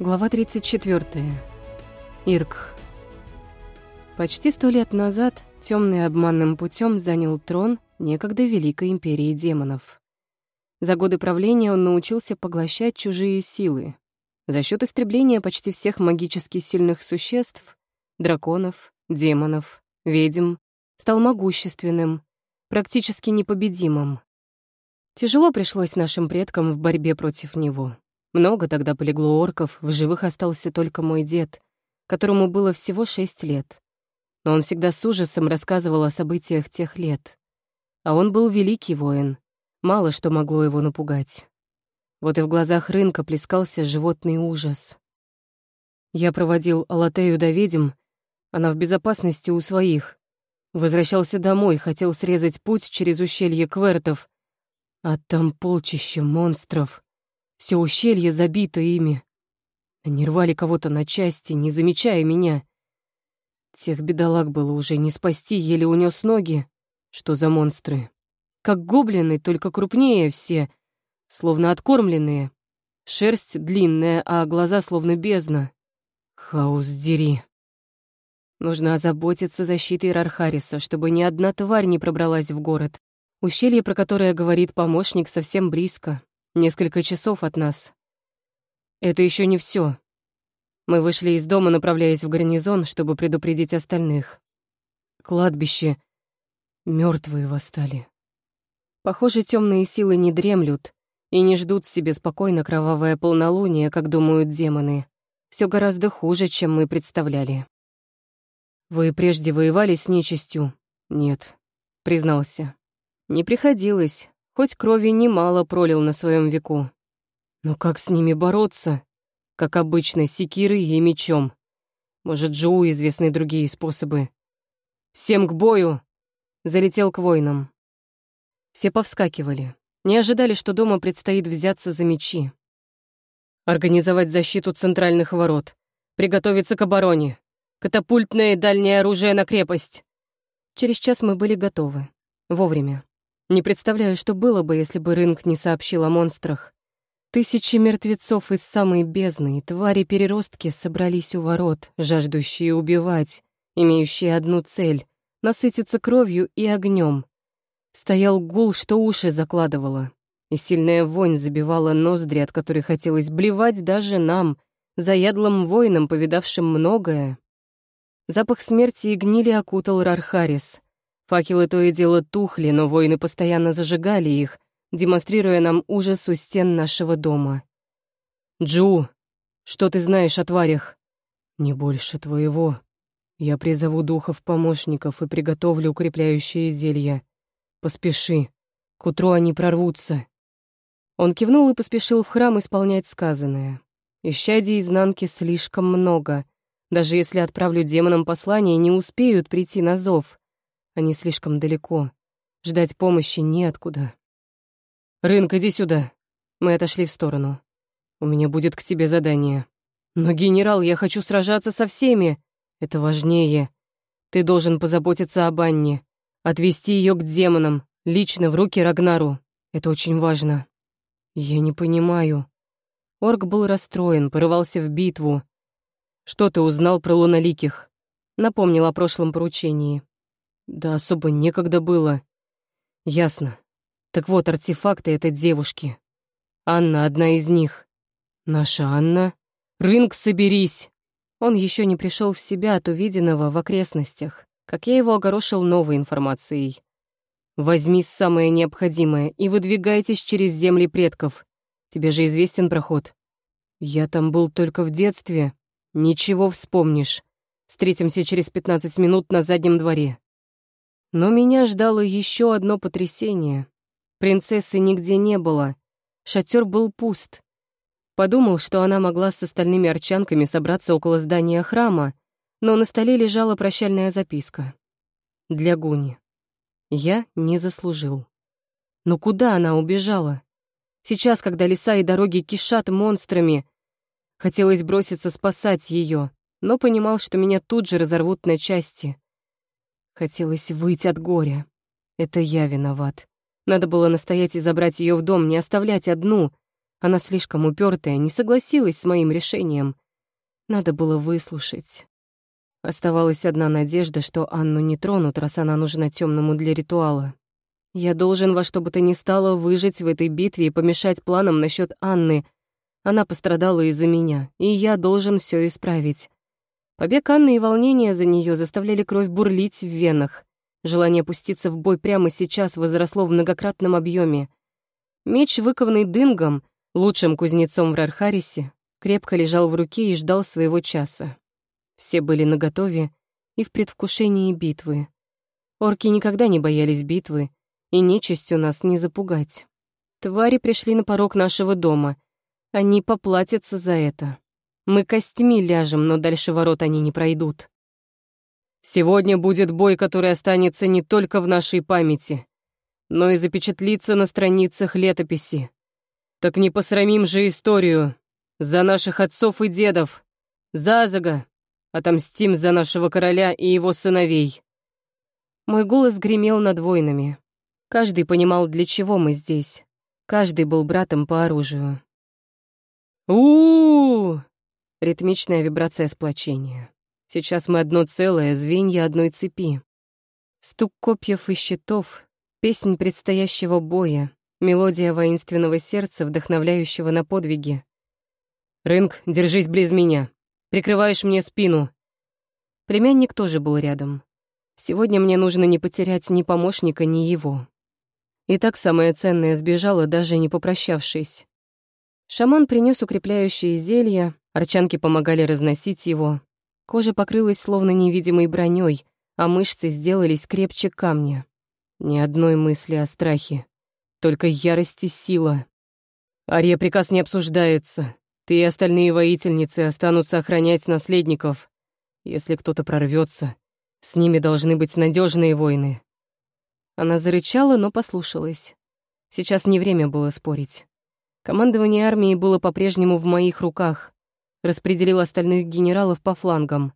Глава 34. Ирк. Почти сто лет назад темный обманным путем занял трон некогда Великой Империи демонов. За годы правления он научился поглощать чужие силы. За счет истребления почти всех магически сильных существ — драконов, демонов, ведьм — стал могущественным, практически непобедимым. Тяжело пришлось нашим предкам в борьбе против него. Много тогда полегло орков, в живых остался только мой дед, которому было всего шесть лет. Но он всегда с ужасом рассказывал о событиях тех лет. А он был великий воин, мало что могло его напугать. Вот и в глазах рынка плескался животный ужас. Я проводил Алатею до ведьм, она в безопасности у своих. Возвращался домой, хотел срезать путь через ущелье Квертов, а там полчища монстров. Все ущелье забито ими. Они рвали кого-то на части, не замечая меня. Тех бедолаг было уже не спасти, еле унес ноги. Что за монстры? Как гоблины, только крупнее все, словно откормленные. Шерсть длинная, а глаза словно бездна. Хаос дери. Нужно озаботиться защитой Рархариса, чтобы ни одна тварь не пробралась в город. Ущелье, про которое говорит помощник, совсем близко. Несколько часов от нас. Это еще не все. Мы вышли из дома, направляясь в гарнизон, чтобы предупредить остальных. Кладбище. Мертвые восстали. Похоже, темные силы не дремлют и не ждут себе спокойно кровавое полнолуние, как думают демоны. Все гораздо хуже, чем мы представляли. «Вы прежде воевали с нечистью?» «Нет», — признался. «Не приходилось, хоть крови немало пролил на своем веку. Но как с ними бороться? Как обычно, секирой и мечом. Может, Джоу известны другие способы. «Всем к бою!» Залетел к воинам. Все повскакивали. Не ожидали, что дома предстоит взяться за мечи. Организовать защиту центральных ворот. Приготовиться к обороне. Катапультное дальнее оружие на крепость. Через час мы были готовы. Вовремя. Не представляю, что было бы, если бы Рынг не сообщил о монстрах. Тысячи мертвецов из самой бездны, твари-переростки собрались у ворот, жаждущие убивать, имеющие одну цель — насытиться кровью и огнем. Стоял гул, что уши закладывало, и сильная вонь забивала ноздри, от которой хотелось блевать даже нам, заядлым воинам, повидавшим многое. Запах смерти и гнили окутал Рархарис — Факелы то и дело тухли, но воины постоянно зажигали их, демонстрируя нам ужас у стен нашего дома. «Джу, что ты знаешь о тварях?» «Не больше твоего. Я призову духов-помощников и приготовлю укрепляющие зелья. Поспеши, к утру они прорвутся». Он кивнул и поспешил в храм исполнять сказанное. Исчадий изнанки слишком много. Даже если отправлю демонам послание, не успеют прийти на зов. Они слишком далеко. Ждать помощи неоткуда. «Рынк, иди сюда!» Мы отошли в сторону. «У меня будет к тебе задание. Но, генерал, я хочу сражаться со всеми. Это важнее. Ты должен позаботиться об Анне. Отвести ее к демонам, лично в руки Рагнару. Это очень важно». «Я не понимаю». Орк был расстроен, порывался в битву. «Что ты узнал про луноликих?» Напомнил о прошлом поручении. Да особо некогда было. Ясно. Так вот, артефакты этой девушки. Анна одна из них. Наша Анна? Рынк, соберись! Он еще не пришел в себя от увиденного в окрестностях, как я его огорошил новой информацией. Возьми самое необходимое и выдвигайтесь через земли предков. Тебе же известен проход. Я там был только в детстве. Ничего вспомнишь. Встретимся через 15 минут на заднем дворе. Но меня ждало еще одно потрясение. Принцессы нигде не было. Шатер был пуст. Подумал, что она могла с остальными арчанками собраться около здания храма, но на столе лежала прощальная записка. Для Гуни. Я не заслужил. Но куда она убежала? Сейчас, когда леса и дороги кишат монстрами, хотелось броситься спасать ее, но понимал, что меня тут же разорвут на части — Хотелось выйти от горя. Это я виноват. Надо было настоять и забрать ее в дом, не оставлять одну. Она слишком упертая, не согласилась с моим решением. Надо было выслушать. Оставалась одна надежда, что Анну не тронут, раз она нужна темному для ритуала. Я должен во что бы то ни стало выжить в этой битве и помешать планам насчет Анны. Она пострадала из-за меня, и я должен все исправить. Побег Анны и волнение за нее заставляли кровь бурлить в венах. Желание пуститься в бой прямо сейчас возросло в многократном объеме. Меч, выкованный дынгом, лучшим кузнецом в Рархарисе, крепко лежал в руке и ждал своего часа. Все были наготове и в предвкушении битвы. Орки никогда не боялись битвы, и нечистью нас не запугать. Твари пришли на порог нашего дома. Они поплатятся за это. Мы костьми ляжем, но дальше ворот они не пройдут. Сегодня будет бой, который останется не только в нашей памяти, но и запечатлится на страницах летописи. Так не посрамим же историю. За наших отцов и дедов. За Азага. Отомстим за нашего короля и его сыновей. Мой голос гремел над воинами. Каждый понимал, для чего мы здесь. Каждый был братом по оружию. у, -у, -у Ритмичная вибрация сплочения. Сейчас мы одно целое, звенья одной цепи. Стук копьев и щитов, песнь предстоящего боя, мелодия воинственного сердца, вдохновляющего на подвиги. «Рынг, держись близ меня. Прикрываешь мне спину». Племянник тоже был рядом. Сегодня мне нужно не потерять ни помощника, ни его. И так самое ценное сбежало, даже не попрощавшись. Шаман принес укрепляющие зелья, Арчанки помогали разносить его. Кожа покрылась словно невидимой броней, а мышцы сделались крепче камня. Ни одной мысли о страхе, только ярость и сила. Ария приказ не обсуждается. Ты и остальные воительницы останутся охранять наследников. Если кто-то прорвется, с ними должны быть надежные воины. Она зарычала, но послушалась. Сейчас не время было спорить. Командование армией было по-прежнему в моих руках распределил остальных генералов по флангам.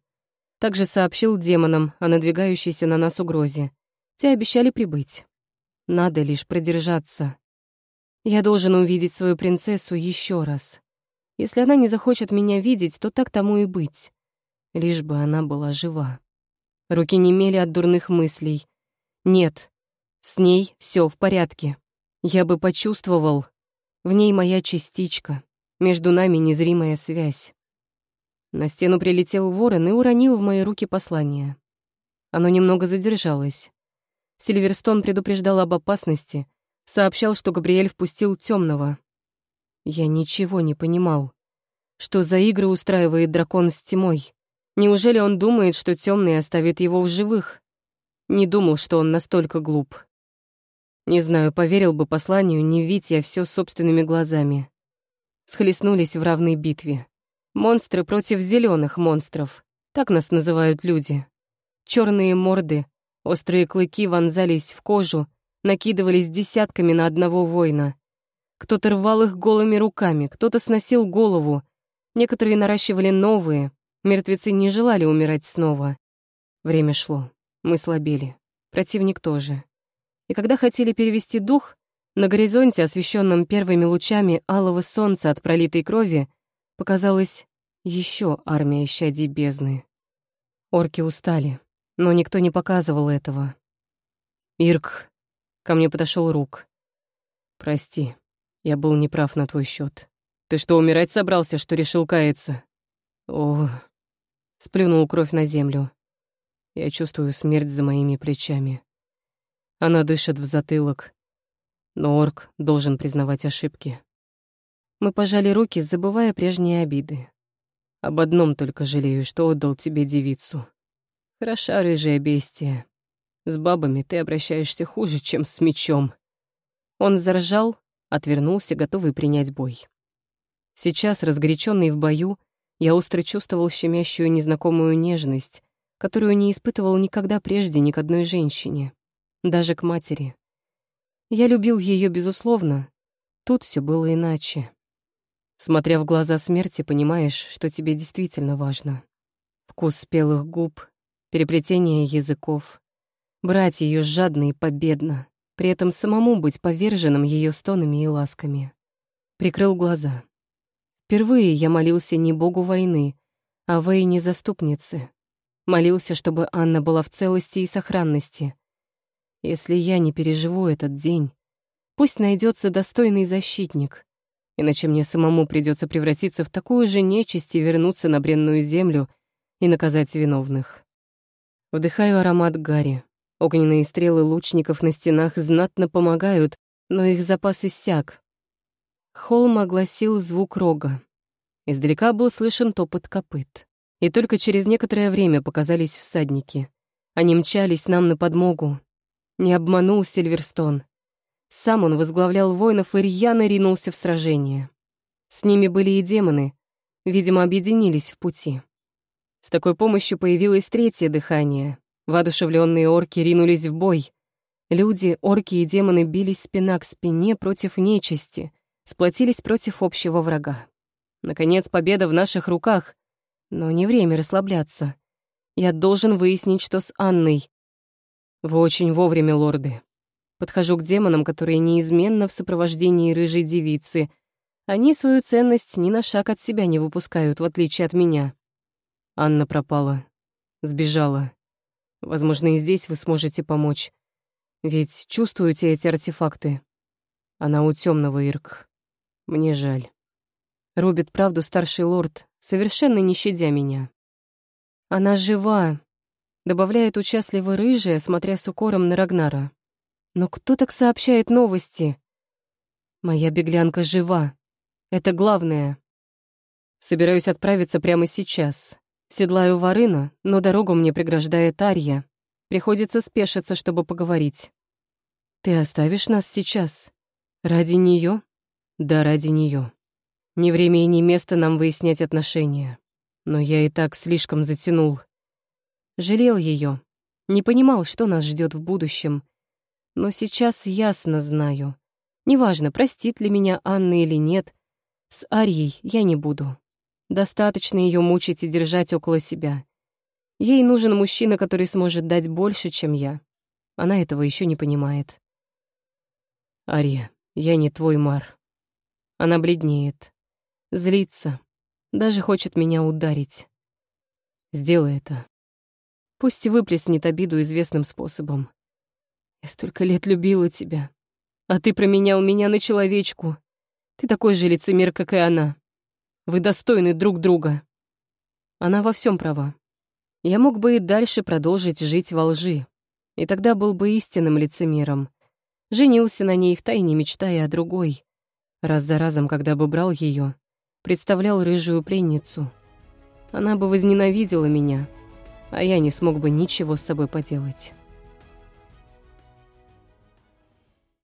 Также сообщил демонам о надвигающейся на нас угрозе. Те обещали прибыть. Надо лишь продержаться. Я должен увидеть свою принцессу еще раз. Если она не захочет меня видеть, то так тому и быть. Лишь бы она была жива. Руки немели от дурных мыслей. Нет, с ней все в порядке. Я бы почувствовал. В ней моя частичка. Между нами незримая связь. На стену прилетел ворон и уронил в мои руки послание. Оно немного задержалось. Сильверстон предупреждал об опасности, сообщал, что Габриэль впустил темного. Я ничего не понимал. Что за игры устраивает дракон с тьмой? Неужели он думает, что темный оставит его в живых? Не думал, что он настолько глуп. Не знаю, поверил бы посланию, не видя я все собственными глазами схлестнулись в равной битве. Монстры против зеленых монстров. Так нас называют люди. Черные морды, острые клыки вонзались в кожу, накидывались десятками на одного воина. Кто-то рвал их голыми руками, кто-то сносил голову. Некоторые наращивали новые. Мертвецы не желали умирать снова. Время шло. Мы слабели. Противник тоже. И когда хотели перевести дух, на горизонте, освещенном первыми лучами алого солнца от пролитой крови, показалась еще армия щадей бездны. Орки устали, но никто не показывал этого. «Ирк», — ко мне подошел Рук. «Прости, я был неправ на твой счет. Ты что, умирать собрался, что решил каяться?» «О...» — сплюнул кровь на землю. Я чувствую смерть за моими плечами. Она дышит в затылок, но орк должен признавать ошибки. Мы пожали руки, забывая прежние обиды. Об одном только жалею, что отдал тебе девицу. Хороша рыжая бестия. С бабами ты обращаешься хуже, чем с мечом. Он заржал, отвернулся, готовый принять бой. Сейчас, разгоряченный в бою, я остро чувствовал щемящую незнакомую нежность, которую не испытывал никогда прежде ни к одной женщине, даже к матери. Я любил ее безусловно. Тут все было иначе. Смотря в глаза смерти, понимаешь, что тебе действительно важно. Вкус спелых губ, переплетение языков. Брать ее жадно и победно, при этом самому быть поверженным ее стонами и ласками. Прикрыл глаза. Впервые я молился не богу войны, а воине заступницы. Молился, чтобы Анна была в целости и сохранности. Если я не переживу этот день, пусть найдется достойный защитник, иначе мне самому придется превратиться в такую же нечисть и вернуться на бренную землю и наказать виновных. Вдыхаю аромат гари. Огненные стрелы лучников на стенах знатно помогают, но их запас иссяк. Холм огласил звук рога. Издалека был слышен топот копыт. И только через некоторое время показались всадники. Они мчались нам на подмогу. Не обманул Сильверстон. Сам он возглавлял воинов и рьяно ринулся в сражение. С ними были и демоны, видимо, объединились в пути. С такой помощью появилось третье дыхание. Воодушевленные орки ринулись в бой. Люди, орки и демоны бились спина к спине против нечисти, сплотились против общего врага. Наконец, победа в наших руках. Но не время расслабляться. Я должен выяснить, что с Анной. Вы очень вовремя, лорды. Подхожу к демонам, которые неизменно в сопровождении рыжей девицы. Они свою ценность ни на шаг от себя не выпускают, в отличие от меня. Анна пропала. Сбежала. Возможно, и здесь вы сможете помочь. Ведь чувствуете эти артефакты. Она у темного Ирк. Мне жаль. Рубит правду старший лорд, совершенно не щадя меня. Она жива, добавляет участливо рыжая, смотря с укором на Рагнара. Но кто так сообщает новости? Моя беглянка жива. Это главное. Собираюсь отправиться прямо сейчас. Седлаю Варына, но дорогу мне преграждает Арья. Приходится спешиться, чтобы поговорить. Ты оставишь нас сейчас? Ради нее? Да, ради нее. Ни время и ни место нам выяснять отношения. Но я и так слишком затянул. Жалел ее, не понимал, что нас ждет в будущем, но сейчас ясно знаю. Неважно, простит ли меня Анна или нет, с Арьей я не буду. Достаточно ее мучить и держать около себя. Ей нужен мужчина, который сможет дать больше, чем я. Она этого еще не понимает. Ария, я не твой Мар. Она бледнеет, злится, даже хочет меня ударить. Сделай это. Пусть выплеснет обиду известным способом. Я столько лет любила тебя. А ты променял меня на человечку. Ты такой же лицемер, как и она. Вы достойны друг друга. Она во всем права. Я мог бы и дальше продолжить жить во лжи. И тогда был бы истинным лицемером. Женился на ней, втайне мечтая о другой. Раз за разом, когда бы брал ее, представлял рыжую пленницу. Она бы возненавидела меня, а я не смог бы ничего с собой поделать.